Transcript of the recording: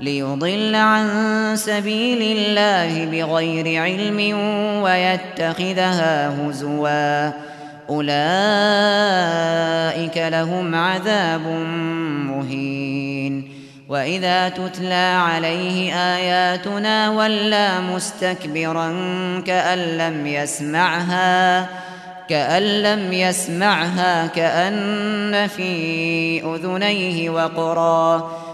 ليضل عن سبيل الله بغير علم ويتخذها هزوا. أولئك لهم عذاب مهين. وإذا تتلى عليه آياتنا ولى مستكبرا كأن لم يسمعها كأن لم يسمعها كأن في أذنيه وقرا.